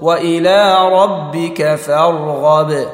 وإلى ربك فارغب.